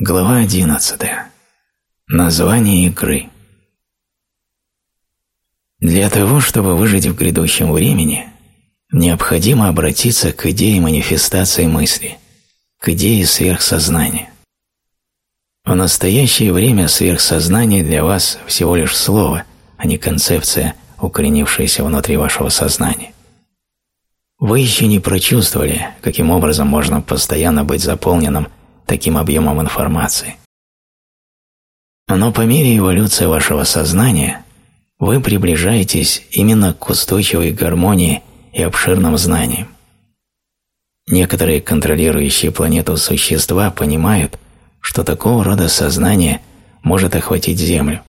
Глава 11. Название игры. Для того, чтобы выжить в грядущем времени, необходимо обратиться к идее манифестации мысли, к идее сверхсознания. В настоящее время сверхсознание для вас всего лишь слово, а не концепция, укоренившаяся внутри вашего сознания. Вы еще не прочувствовали, каким образом можно постоянно быть заполненным таким объемом информации. Но по мере эволюции вашего сознания вы приближаетесь именно к устойчивой гармонии и обширным знаниям. Некоторые контролирующие планету существа понимают, что такого рода сознание может охватить Землю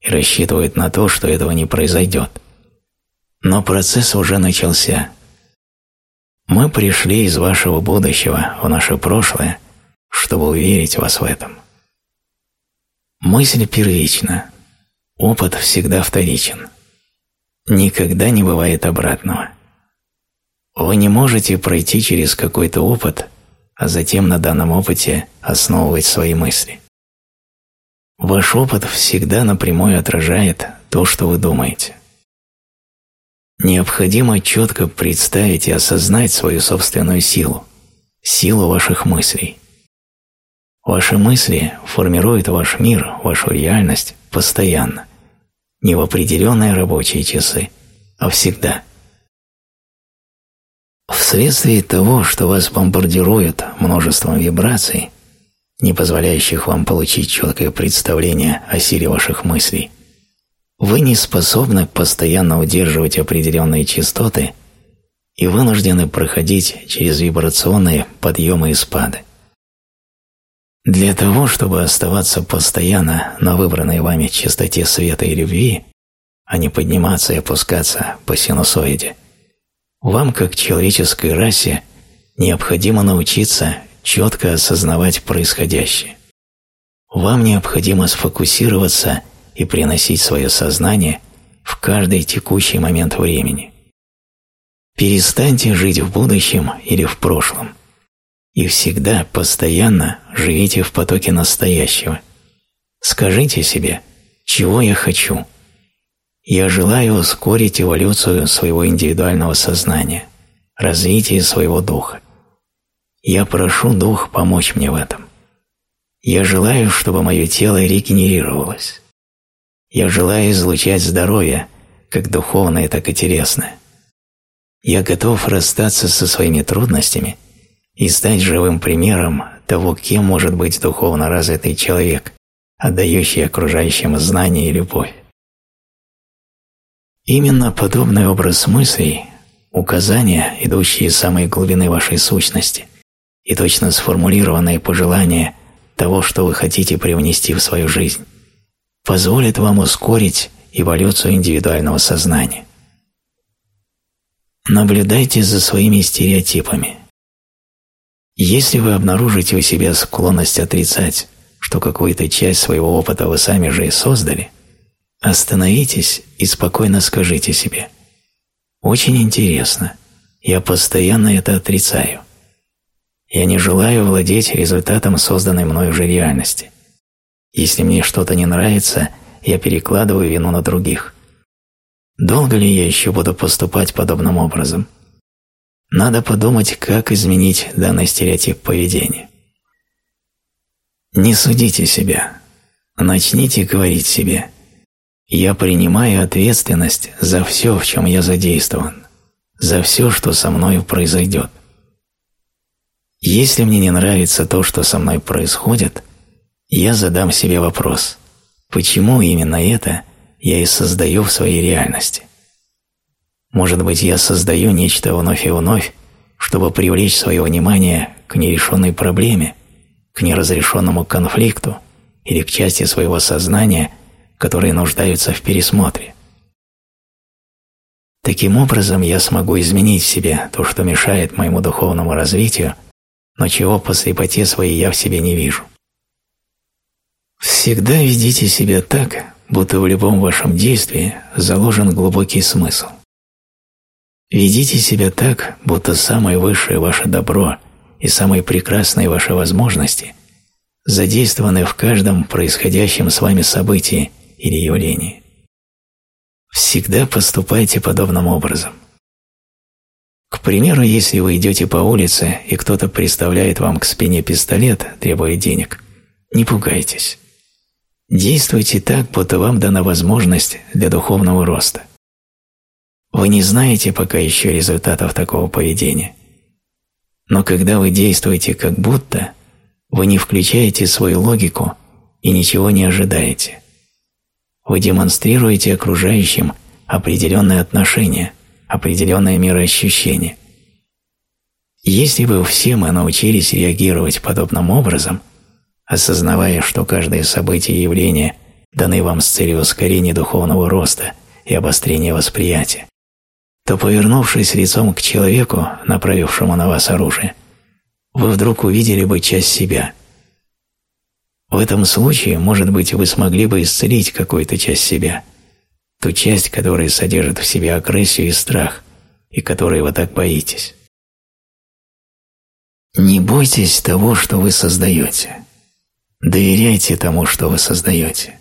и рассчитывают на то, что этого не произойдет. Но процесс уже начался. Мы пришли из вашего будущего в наше прошлое чтобы уверить вас в этом. Мысль первична, опыт всегда вторичен. Никогда не бывает обратного. Вы не можете пройти через какой-то опыт, а затем на данном опыте основывать свои мысли. Ваш опыт всегда напрямую отражает то, что вы думаете. Необходимо четко представить и осознать свою собственную силу, силу ваших мыслей. Ваши мысли формируют ваш мир, вашу реальность постоянно, не в определенные рабочие часы, а всегда. Вследствие того, что вас бомбардируют множеством вибраций, не позволяющих вам получить четкое представление о силе ваших мыслей, вы не способны постоянно удерживать определенные частоты и вынуждены проходить через вибрационные подъемы и спады. Для того, чтобы оставаться постоянно на выбранной вами частоте света и любви, а не подниматься и опускаться по синусоиде, вам, как человеческой расе, необходимо научиться четко осознавать происходящее. Вам необходимо сфокусироваться и приносить свое сознание в каждый текущий момент времени. Перестаньте жить в будущем или в прошлом – и всегда, постоянно живите в потоке настоящего. Скажите себе, чего я хочу. Я желаю ускорить эволюцию своего индивидуального сознания, развитие своего духа. Я прошу Дух помочь мне в этом. Я желаю, чтобы мое тело регенерировалось. Я желаю излучать здоровье, как духовное, так и телесное. Я готов расстаться со своими трудностями и стать живым примером того, кем может быть духовно развитый человек, отдающий окружающим знания и любовь. Именно подобный образ мыслей – указания, идущие из самой глубины вашей сущности, и точно сформулированные пожелания того, что вы хотите привнести в свою жизнь, позволит вам ускорить эволюцию индивидуального сознания. Наблюдайте за своими стереотипами – если вы обнаружите у себя склонность отрицать, что какую-то часть своего опыта вы сами же и создали, остановитесь и спокойно скажите себе «Очень интересно, я постоянно это отрицаю. Я не желаю владеть результатом созданной мною же реальности. Если мне что-то не нравится, я перекладываю вину на других. Долго ли я еще буду поступать подобным образом?» Надо подумать, как изменить данный стереотип поведения. Не судите себя. Начните говорить себе «Я принимаю ответственность за все, в чем я задействован, за все, что со мной произойдет». Если мне не нравится то, что со мной происходит, я задам себе вопрос «Почему именно это я и создаю в своей реальности?» Может быть, я создаю нечто вновь и вновь, чтобы привлечь свое внимание к нерешенной проблеме, к неразрешенному конфликту или к части своего сознания, которые нуждаются в пересмотре. Таким образом, я смогу изменить в себе то, что мешает моему духовному развитию, но чего по слепоте своей я в себе не вижу. Всегда ведите себя так, будто в любом вашем действии заложен глубокий смысл – Ведите себя так, будто самое высшее ваше добро и самые прекрасные ваши возможности задействованы в каждом происходящем с вами событии или явлении. Всегда поступайте подобным образом. К примеру, если вы идете по улице, и кто-то приставляет вам к спине пистолет, требуя денег, не пугайтесь. Действуйте так, будто вам дана возможность для духовного роста. Вы не знаете пока еще результатов такого поведения. Но когда вы действуете как будто, вы не включаете свою логику и ничего не ожидаете. Вы демонстрируете окружающим определенные отношения, определенное мироощущение. Если бы все мы научились реагировать подобным образом, осознавая, что каждое событие и явление даны вам с целью ускорения духовного роста и обострения восприятия, то, повернувшись лицом к человеку, направившему на вас оружие, вы вдруг увидели бы часть себя – в этом случае, может быть, вы смогли бы исцелить какую-то часть себя, ту часть, которая содержит в себе агрессию и страх, и которой вы так боитесь. Не бойтесь того, что вы создаете. Доверяйте тому, что вы создаете.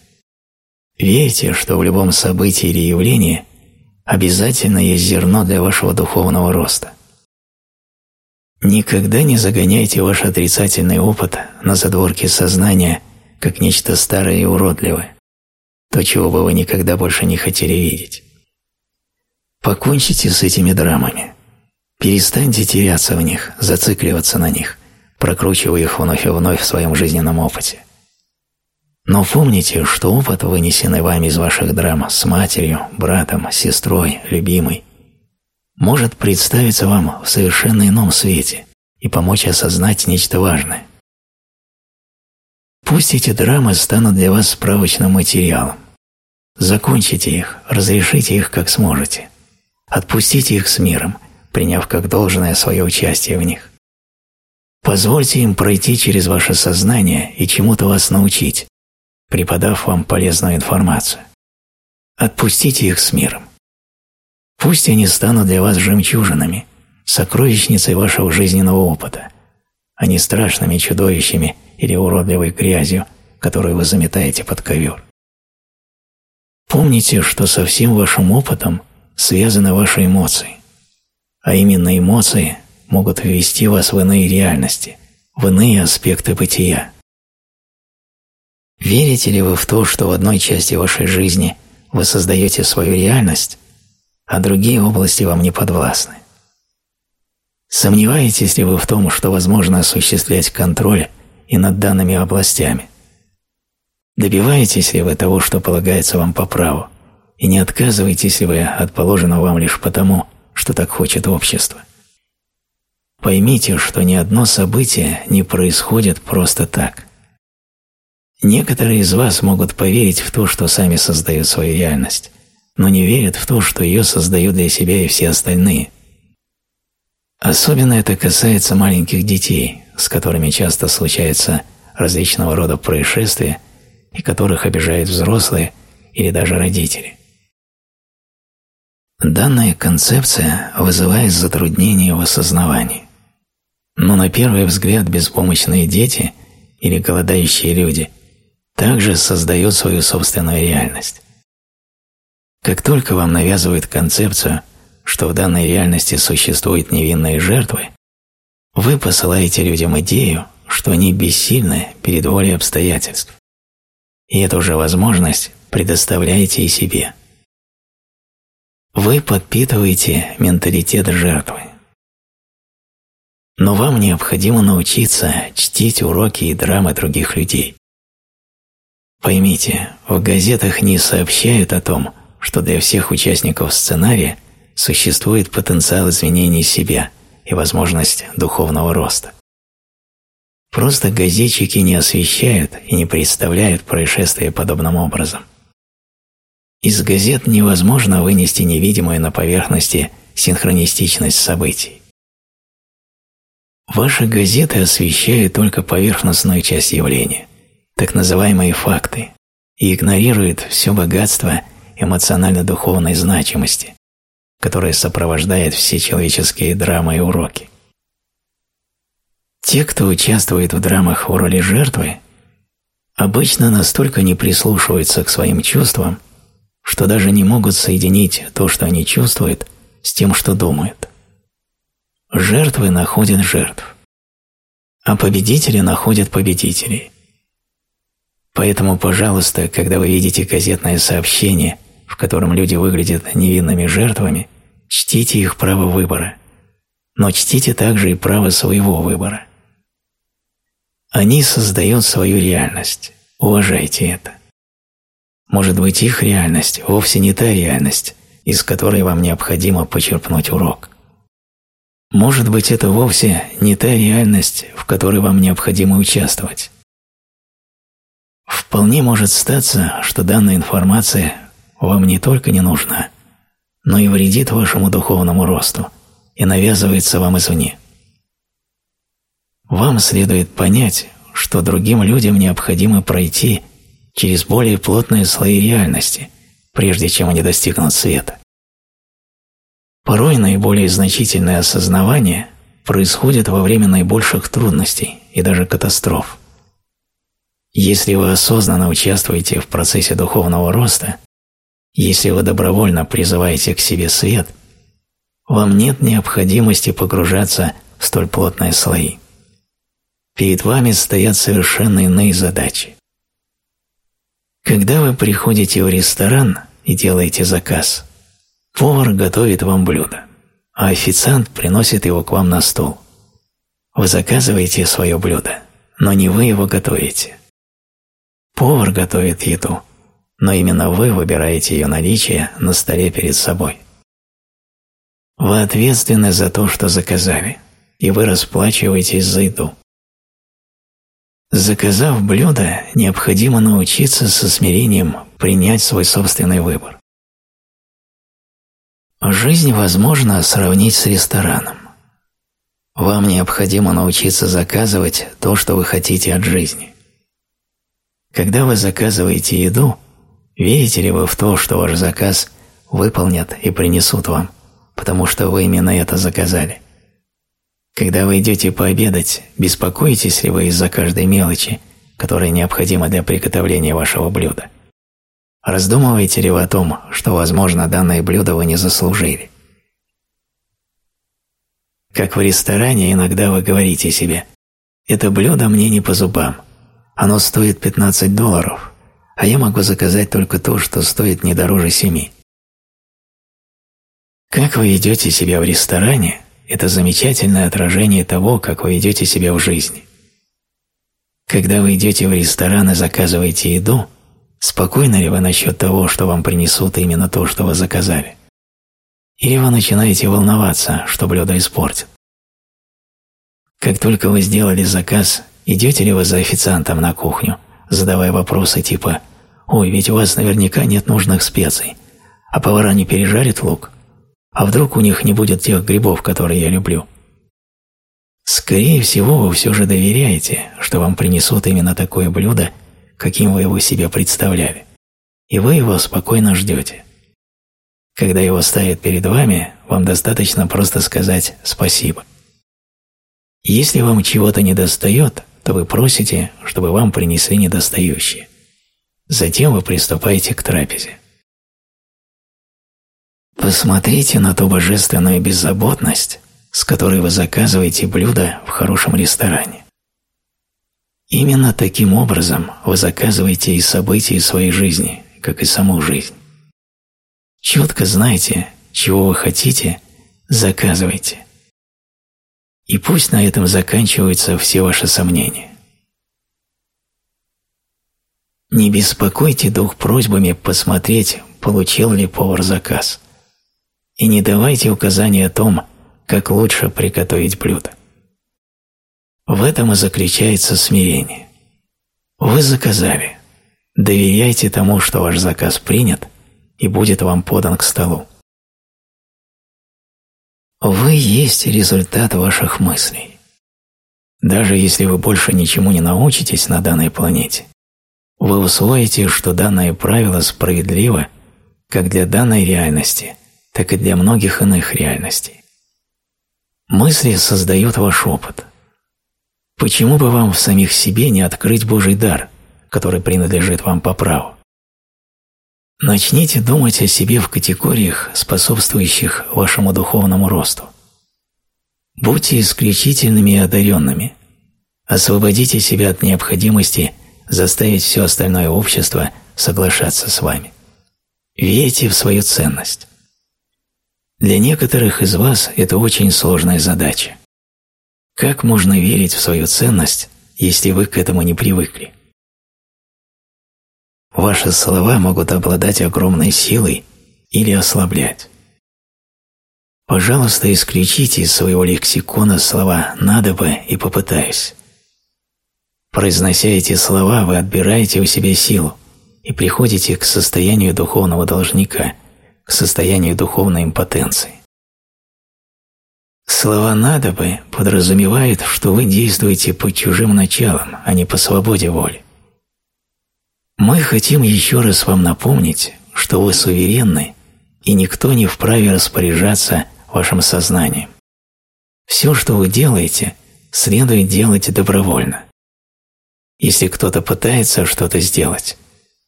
Верьте, что в любом событии или явлении обязательно есть зерно для вашего духовного роста. Никогда не загоняйте ваш отрицательный опыт на задворки сознания как нечто старое и уродливое, то, чего бы вы никогда больше не хотели видеть. Покончите с этими драмами. Перестаньте теряться в них, зацикливаться на них, прокручивая их вновь и вновь в своем жизненном опыте. Но помните, что опыт, вынесенный вами из ваших драм с матерью, братом, сестрой, любимой, может представиться вам в совершенно ином свете и помочь осознать нечто важное. Пусть эти драмы станут для вас справочным материалом. Закончите их, разрешите их как сможете. Отпустите их с миром, приняв как должное свое участие в них. Позвольте им пройти через ваше сознание и чему-то вас научить, преподав вам полезную информацию. Отпустите их с миром. Пусть они станут для вас жемчужинами, сокровищницей вашего жизненного опыта, а не страшными чудовищами или уродливой грязью, которую вы заметаете под ковер. Помните, что со всем вашим опытом связаны ваши эмоции, а именно эмоции могут ввести вас в иные реальности, в иные аспекты бытия. Верите ли вы в то, что в одной части вашей жизни вы создаете свою реальность, а другие области вам не подвластны. Сомневаетесь ли вы в том, что возможно осуществлять контроль и над данными областями? Добиваетесь ли вы того, что полагается вам по праву, и не отказываетесь ли вы от положенного вам лишь потому, что так хочет общество? Поймите, что ни одно событие не происходит просто так. Некоторые из вас могут поверить в то, что сами создают свою реальность, но не верят в то, что ее создают для себя и все остальные. Особенно это касается маленьких детей, с которыми часто случаются различного рода происшествия и которых обижают взрослые или даже родители. Данная концепция вызывает затруднения в осознавании. Но на первый взгляд беспомощные дети или голодающие люди также создают свою собственную реальность. Как только вам навязывают концепцию, что в данной реальности существуют невинные жертвы, вы посылаете людям идею, что они бессильны перед волей обстоятельств. И эту же возможность предоставляете и себе. Вы подпитываете менталитет жертвы. Но вам необходимо научиться чтить уроки и драмы других людей. Поймите, в газетах не сообщают о том, что для всех участников сценария существует потенциал изменения себя и возможность духовного роста. Просто газетчики не освещают и не представляют происшествия подобным образом. Из газет невозможно вынести невидимую на поверхности синхронистичность событий. Ваши газеты освещают только поверхностную часть явления, так называемые факты, и игнорируют все богатство эмоционально-духовной значимости, которая сопровождает все человеческие драмы и уроки. Те, кто участвует в драмах в роли жертвы, обычно настолько не прислушиваются к своим чувствам, что даже не могут соединить то, что они чувствуют, с тем, что думают. Жертвы находят жертв, а победители находят победителей. Поэтому, пожалуйста, когда вы видите газетное сообщение, в котором люди выглядят невинными жертвами, чтите их право выбора, но чтите также и право своего выбора. Они создают свою реальность, уважайте это. Может быть, их реальность вовсе не та реальность, из которой вам необходимо почерпнуть урок. Может быть, это вовсе не та реальность, в которой вам необходимо участвовать. Вполне может статься, что данная информация вам не только не нужна, но и вредит вашему духовному росту и навязывается вам извне. Вам следует понять, что другим людям необходимо пройти через более плотные слои реальности, прежде чем они достигнут света. Порой наиболее значительное осознавание происходит во время наибольших трудностей и даже катастроф. Если вы осознанно участвуете в процессе духовного роста, если вы добровольно призываете к себе свет, вам нет необходимости погружаться в столь плотные слои. Перед вами стоят совершенно иные задачи. Когда вы приходите в ресторан и делаете заказ, повар готовит вам блюдо, а официант приносит его к вам на стол. Вы заказываете свое блюдо, но не вы его готовите. Повар готовит еду, но именно вы выбираете ее наличие на столе перед собой. Вы ответственны за то, что заказали, и вы расплачиваетесь за еду. Заказав блюдо, необходимо научиться со смирением принять свой собственный выбор. Жизнь возможно сравнить с рестораном. Вам необходимо научиться заказывать то, что вы хотите от жизни. Когда вы заказываете еду, верите ли вы в то, что ваш заказ выполнят и принесут вам, потому что вы именно это заказали? Когда вы идете пообедать, беспокоитесь ли вы из-за каждой мелочи, которая необходима для приготовления вашего блюда? Раздумываете ли вы о том, что, возможно, данное блюдо вы не заслужили? Как в ресторане иногда вы говорите себе «Это блюдо мне не по зубам, оно стоит 15 долларов, а я могу заказать только то, что стоит не дороже семи». Как вы ведете себя в ресторане, это замечательное отражение того, как вы ведете себя в жизни. Когда вы идете в ресторан и заказываете еду, спокойны ли вы насчет того, что вам принесут именно то, что вы заказали? Или вы начинаете волноваться, что блюдо испортит? Как только вы сделали заказ, идете ли вы за официантом на кухню, задавая вопросы типа «Ой, ведь у вас наверняка нет нужных специй, а повара не пережарят лук?» А вдруг у них не будет тех грибов, которые я люблю? Скорее всего, вы все же доверяете, что вам принесут именно такое блюдо, каким вы его себе представляли, и вы его спокойно ждете. Когда его ставят перед вами, вам достаточно просто сказать «спасибо». Если вам чего-то недостает, то вы просите, чтобы вам принесли недостающее. Затем вы приступаете к трапезе. Посмотрите на ту божественную беззаботность, с которой вы заказываете блюдо в хорошем ресторане. Именно таким образом вы заказываете и события своей жизни, как и саму жизнь. Четко знайте, чего вы хотите, заказывайте. И пусть на этом заканчиваются все ваши сомнения. Не беспокойте дух просьбами посмотреть, получил ли повар заказ и не давайте указания о том, как лучше приготовить блюдо. В этом и заключается смирение. Вы заказали. Доверяйте тому, что ваш заказ принят и будет вам подан к столу. Вы есть результат ваших мыслей. Даже если вы больше ничему не научитесь на данной планете, вы усвоите, что данное правило справедливо как для данной реальности – так и для многих иных реальностей. Мысли создают ваш опыт. Почему бы вам в самих себе не открыть Божий дар, который принадлежит вам по праву. Начните думать о себе в категориях, способствующих вашему духовному росту. Будьте исключительными и одаренными. Освободите себя от необходимости заставить все остальное общество соглашаться с вами. Верьте в свою ценность. Для некоторых из вас это очень сложная задача. Как можно верить в свою ценность, если вы к этому не привыкли? Ваши слова могут обладать огромной силой или ослаблять. Пожалуйста, исключите из своего лексикона слова «надо бы» и «попытаюсь». Произнося эти слова, вы отбираете у себя силу и приходите к состоянию духовного должника, к состоянию духовной импотенции. Слова «надо бы» подразумевают, что вы действуете по чужим началам, а не по свободе воли. Мы хотим еще раз вам напомнить, что вы суверенны, и никто не вправе распоряжаться вашим сознанием. Все, что вы делаете, следует делать добровольно. Если кто-то пытается что-то сделать,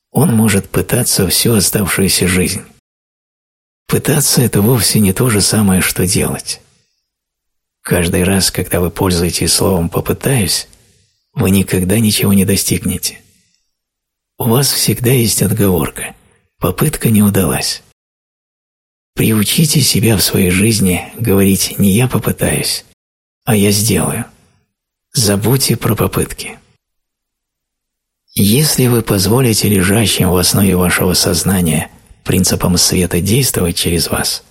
он может пытаться всю оставшуюся жизнь. Пытаться – это вовсе не то же самое, что делать. Каждый раз, когда вы пользуетесь словом «попытаюсь», вы никогда ничего не достигнете. У вас всегда есть отговорка. Попытка не удалась. Приучите себя в своей жизни говорить не «я попытаюсь», а «я сделаю». Забудьте про попытки. Если вы позволите лежащим в основе вашего сознания принципам света действовать через вас,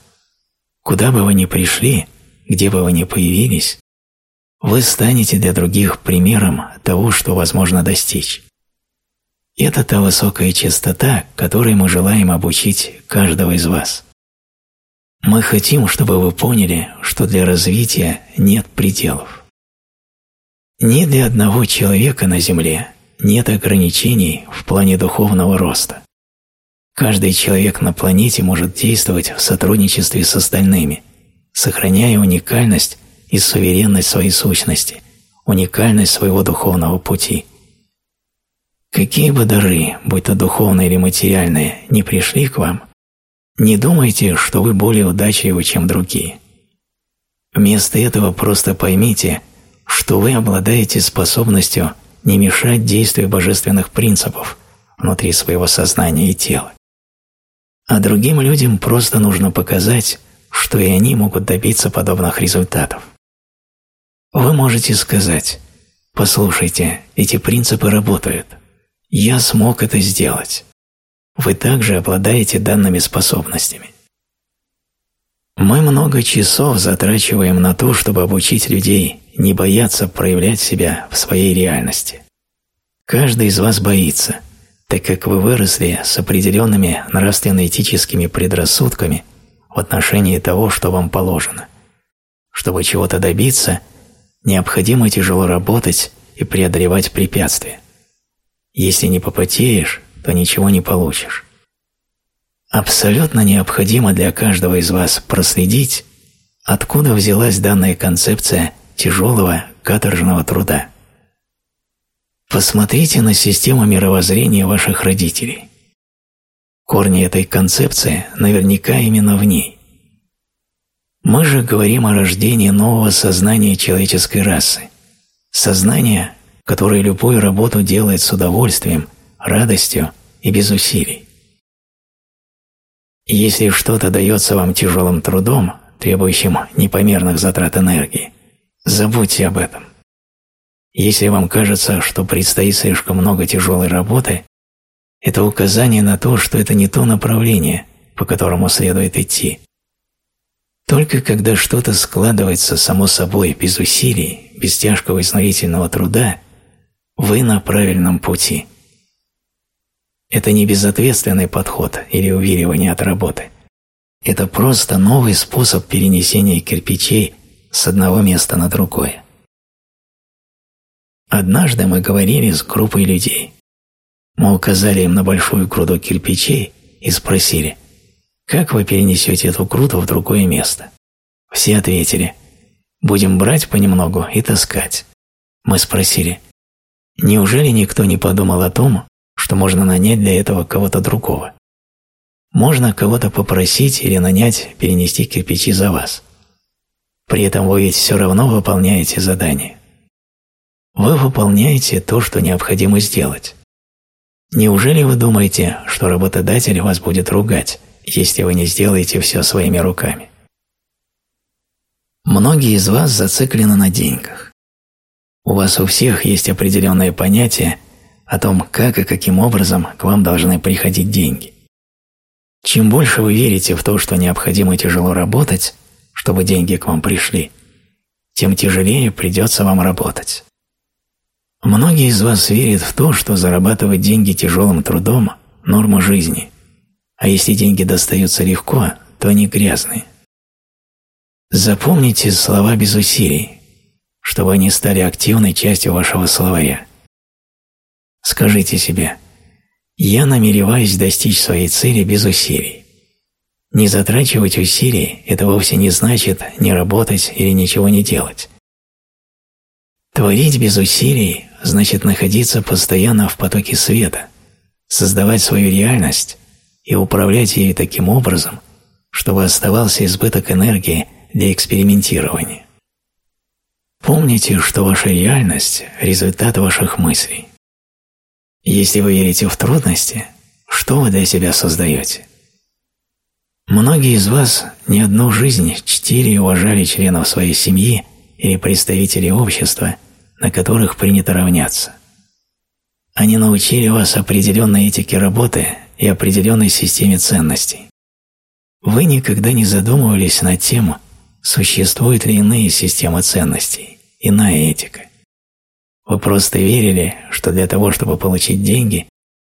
куда бы вы ни пришли, где бы вы ни появились, вы станете для других примером того, что возможно достичь. Это та высокая частота, которой мы желаем обучить каждого из вас. Мы хотим, чтобы вы поняли, что для развития нет пределов. Ни для одного человека на Земле нет ограничений в плане духовного роста. Каждый человек на планете может действовать в сотрудничестве с остальными – сохраняя уникальность и суверенность своей сущности, уникальность своего духовного пути. Какие бы дары, будь то духовные или материальные, не пришли к вам, не думайте, что вы более удачливы, чем другие. Вместо этого просто поймите, что вы обладаете способностью не мешать действию божественных принципов внутри своего сознания и тела. А другим людям просто нужно показать, что и они могут добиться подобных результатов. Вы можете сказать «Послушайте, эти принципы работают. Я смог это сделать». Вы также обладаете данными способностями. Мы много часов затрачиваем на то, чтобы обучить людей не бояться проявлять себя в своей реальности. Каждый из вас боится, так как вы выросли с определенными нравственно-этическими предрассудками – в отношении того, что вам положено. Чтобы чего-то добиться, необходимо тяжело работать и преодолевать препятствия. Если не попотеешь, то ничего не получишь. Абсолютно необходимо для каждого из вас проследить, откуда взялась данная концепция тяжелого каторжного труда. Посмотрите на систему мировоззрения ваших родителей. Корни этой концепции наверняка именно в ней. Мы же говорим о рождении нового сознания человеческой расы. Сознание, которое любую работу делает с удовольствием, радостью и без усилий. Если что-то дается вам тяжелым трудом, требующим непомерных затрат энергии, забудьте об этом. Если вам кажется, что предстоит слишком много тяжелой работы, это указание на то, что это не то направление, по которому следует идти. Только когда что-то складывается само собой без усилий, без тяжкого изнурительного труда, вы на правильном пути. Это не безответственный подход или увиливание от работы. Это просто новый способ перенесения кирпичей с одного места на другое. Однажды мы говорили с группой людей. Мы указали им на большую груду кирпичей и спросили, как вы перенесете эту груду в другое место? Все ответили, будем брать понемногу и таскать. Мы спросили, Неужели никто не подумал о том, что можно нанять для этого кого-то другого? Можно кого-то попросить или нанять перенести кирпичи за вас. При этом вы ведь все равно выполняете задание. Вы выполняете то, что необходимо сделать. Неужели вы думаете, что работодатель вас будет ругать, если вы не сделаете все своими руками? Многие из вас зациклены на деньгах. У вас у всех есть определенное понятие о том, как и каким образом к вам должны приходить деньги. Чем больше вы верите в то, что необходимо тяжело работать, чтобы деньги к вам пришли, тем тяжелее придется вам работать. Многие из вас верят в то, что зарабатывать деньги тяжелым трудом – норма жизни, а если деньги достаются легко, то они грязные. Запомните слова без усилий, чтобы они стали активной частью вашего словаря. Скажите себе «Я намереваюсь достичь своей цели без усилий». Не затрачивать усилий – это вовсе не значит не работать или ничего не делать. Творить без усилий – значит находиться постоянно в потоке света, создавать свою реальность и управлять ею таким образом, чтобы оставался избыток энергии для экспериментирования. Помните, что ваша реальность – результат ваших мыслей. Если вы верите в трудности, что вы для себя создаете? Многие из вас не одну жизнь чтили и уважали членов своей семьи или представителей общества, на которых принято равняться. Они научили вас определенной этике работы и определенной системе ценностей. Вы никогда не задумывались над тем, существуют ли иные системы ценностей, иная этика. Вы просто верили, что для того, чтобы получить деньги,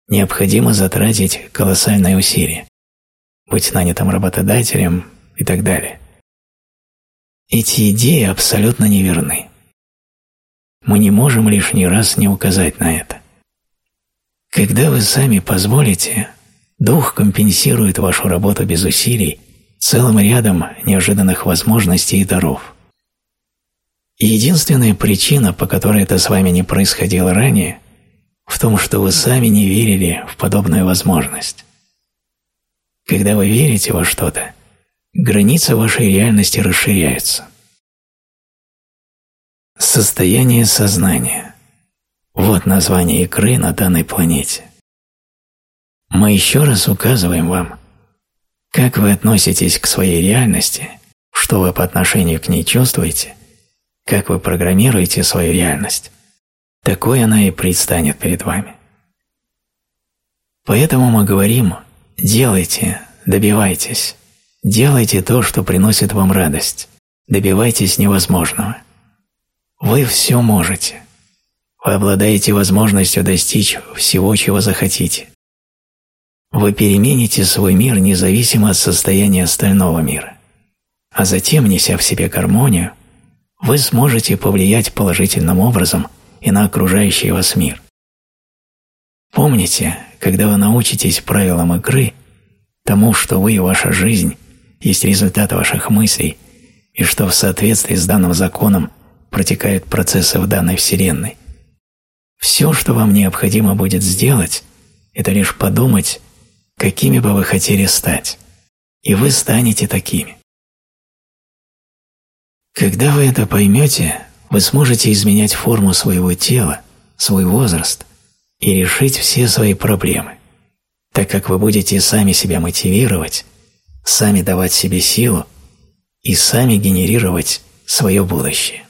необходимо затратить колоссальные усилия, быть нанятым работодателем и так далее. Эти идеи абсолютно неверны. Мы не можем лишний раз не указать на это. Когда вы сами позволите, дух компенсирует вашу работу без усилий целым рядом неожиданных возможностей и даров. И единственная причина, по которой это с вами не происходило ранее, в том, что вы сами не верили в подобную возможность. Когда вы верите во что-то, границы вашей реальности расширяются. Состояние сознания. Вот название игры на данной планете. Мы еще раз указываем вам, как вы относитесь к своей реальности, что вы по отношению к ней чувствуете, как вы программируете свою реальность, такой она и предстанет перед вами. Поэтому мы говорим «делайте, добивайтесь, делайте то, что приносит вам радость, добивайтесь невозможного». Вы все можете. Вы обладаете возможностью достичь всего, чего захотите. Вы перемените свой мир независимо от состояния остального мира. А затем, неся в себе гармонию, вы сможете повлиять положительным образом и на окружающий вас мир. Помните, когда вы научитесь правилам игры, тому, что вы и ваша жизнь есть результат ваших мыслей, и что в соответствии с данным законом протекают процессы в данной Вселенной. Все, что вам необходимо будет сделать, это лишь подумать, какими бы вы хотели стать, и вы станете такими. Когда вы это поймете, вы сможете изменять форму своего тела, свой возраст и решить все свои проблемы, так как вы будете сами себя мотивировать, сами давать себе силу и сами генерировать свое будущее.